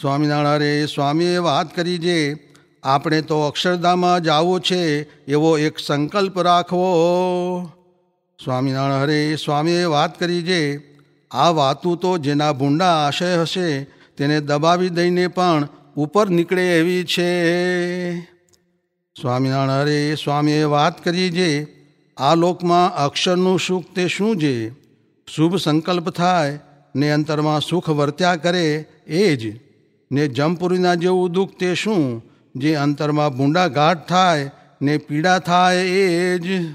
સ્વામિનારાયણ, સ્વામીએ વાત કરી જે, આપણે તો અક્ષરધામમાં જવું છે, એવો એક સંકલ્પ રાખવો. સ્વામિનારાયણ હરે સ્વામીએ વાત કરી જે, આ વાતું તો જેના ભૂંડા આશય હશે, તેને દબાવી દઈને પણ ઉપર નીકળે એવી છે. સ્વામિનારાયણ હરે સ્વામીએ વાત કરી જે, આ લોકમાં અક્ષરનું સુખ તે શું છે શુભ સંકલ્પ થાય ને અંતરમાં સુખ વર્ત્યા કરે એ જ. ને જમપુરીના જેવું દુઃખ તે શું? જે અંતરમાં ભૂંડા થાય, ને પીડા થાય એ જ.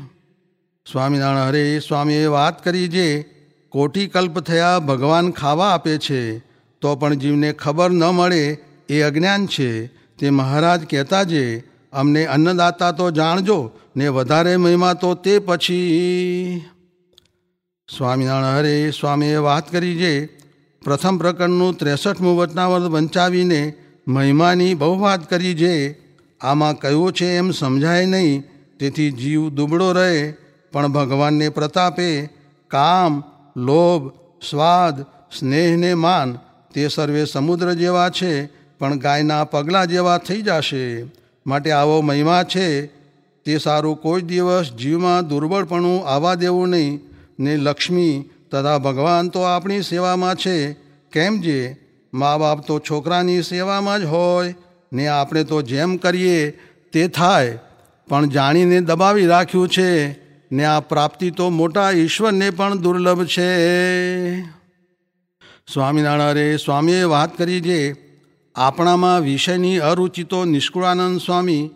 સ્વામિનારાયણ હરે સ્વામીએ વાત કરી જે કોટિકલ્પ થયા ભગવાન ખાવા આપે છે, તો પણ જીવને ખબર ન મળે એ અજ્ઞાન છે. તે મહારાજ કહેતા જે, અમને અન્નદાતા તો જાણજો, ને વધારે મહિમા તો તે પછી. સ્વામિનારાયણ હરે સ્વામીએ વાત કરી જે પ્રથમ પ્રકરણનું ત્રેસઠમું વચનાવર્ત વંચાવીને મહિમાની બહુ વાત કરી જે આમાં કયું છે એમ સમજાય નહીં. તેથી જીવ દુબળો રહે, પણ ભગવાનને પ્રતાપે કામ, લોભ, સ્વાદ, સ્નેહને માન તે સર્વે સમુદ્ર જેવા છે, પણ ગાયના પગલાં જેવા થઈ જશે. માટે આવો મહિમા છે, તે સારું કોઈ દિવસ જીવમાં દુર્બળપણું આવવા દેવું નહીં. ને લક્ષ્મી તથા ભગવાન તો આપણી સેવામાં છે. કેમ જે? મા બાપ તો છોકરાની સેવામાં જ હોય ને આપણે તો જેમ કરીએ તે થાય. પણ જાણીને દબાવી રાખ્યું છે ને આ પ્રાપ્તિ તો મોટા ઈશ્વરને પણ દુર્લભ છે. સ્વામિનારાયણ સ્વામીએ વાત કરી જે આપણામાં વિષયની અરુચિ તો નિષ્કુળાનંદ સ્વામી,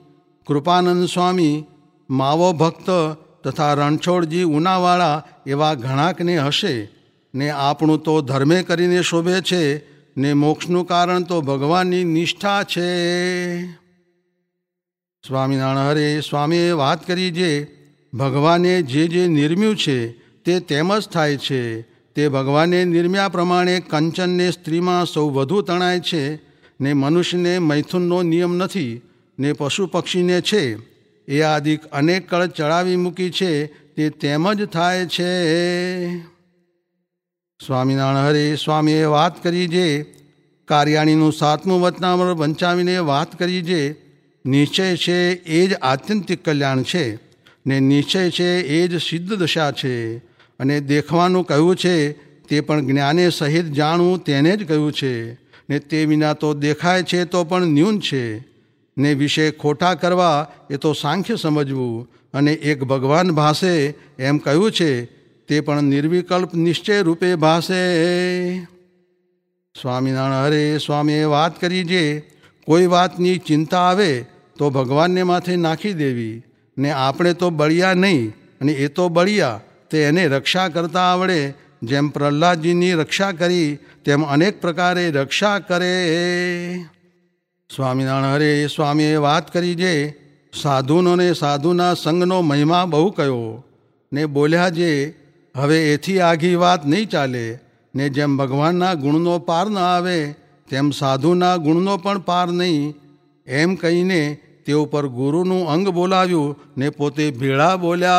કૃપાનંદ સ્વામી, માવો ભક્ત તથા રણછોડજી ઉનાવાળા એવા ઘણાકને હશે, ને આપણું તો ધર્મે કરીને શોભે છે, ને મોક્ષનું કારણ તો ભગવાનની નિષ્ઠા છે. સ્વામિનારાયણ હરે, સ્વામીએ વાત કરી જે ભગવાને જે જે નિર્મ્યું છે, તે તેમ જ થાય છે. તે ભગવાને નિર્મ્યા પ્રમાણે કંચનને સ્ત્રીમાં સૌ વધુ તણાય છે, ને મનુષ્યને મૈથુનનો નિયમ નથી, ને પશુ પક્ષીને છે. એ આદિક અનેક કળ ચડાવી મૂકી છે, તે તેમ જ થાય છે. સ્વામિનારાયણ હરે સ્વામીએ વાત કરી જે, કાર્યાણીનું સાતમું વતનામર વંચાવીને વાત કરી જે, નિશ્ચય છે એ જ આત્યંતિક કલ્યાણ છે, ને નિશ્ચય છે એ જ સિદ્ધ દશા છે. અને દેખવાનું કહ્યું છે, તે પણ જ્ઞાને સહિત જાણવું તેને જ કહ્યું છે, ને તે વિના તો દેખાય છે તો પણ ન્યૂન છે. ને વિશે ખોટા કરવા એ તો સાંખ્ય સમજવું અને એક ભગવાન ભાસે એમ કહ્યું છે, તે પણ નિર્વિકલ્પ નિશ્ચય રૂપે ભાસે. સ્વામિનારાયણ હરે સ્વામીએ વાત કરી જે, કોઈ વાતની ચિંતા આવે તો ભગવાનને માથે નાખી દેવી, ને આપણે તો બળિયા નહીં, અને એ તો બળિયા, તે એને રક્ષા કરતા આવડે, જેમ પ્રહલાદજીની રક્ષા કરી, તેમ અનેક પ્રકારે રક્ષા કરે. સ્વામિનારાયણ હરે, સ્વામીએ વાત કરી જે, સાધુનો ને સાધુના સંગનો મહિમા બહુ કયો? ને બોલ્યા જે, હવે એથી આઘી વાત નહીં ચાલે. ને જેમ ભગવાનના ગુણનો પાર ન આવે, તેમ સાધુના ગુણનો પણ પાર નહીં. એમ કહીને તે ઉપર ગુરુનું અંગ બોલાવ્યું ને પોતે ભેળા બોલ્યા.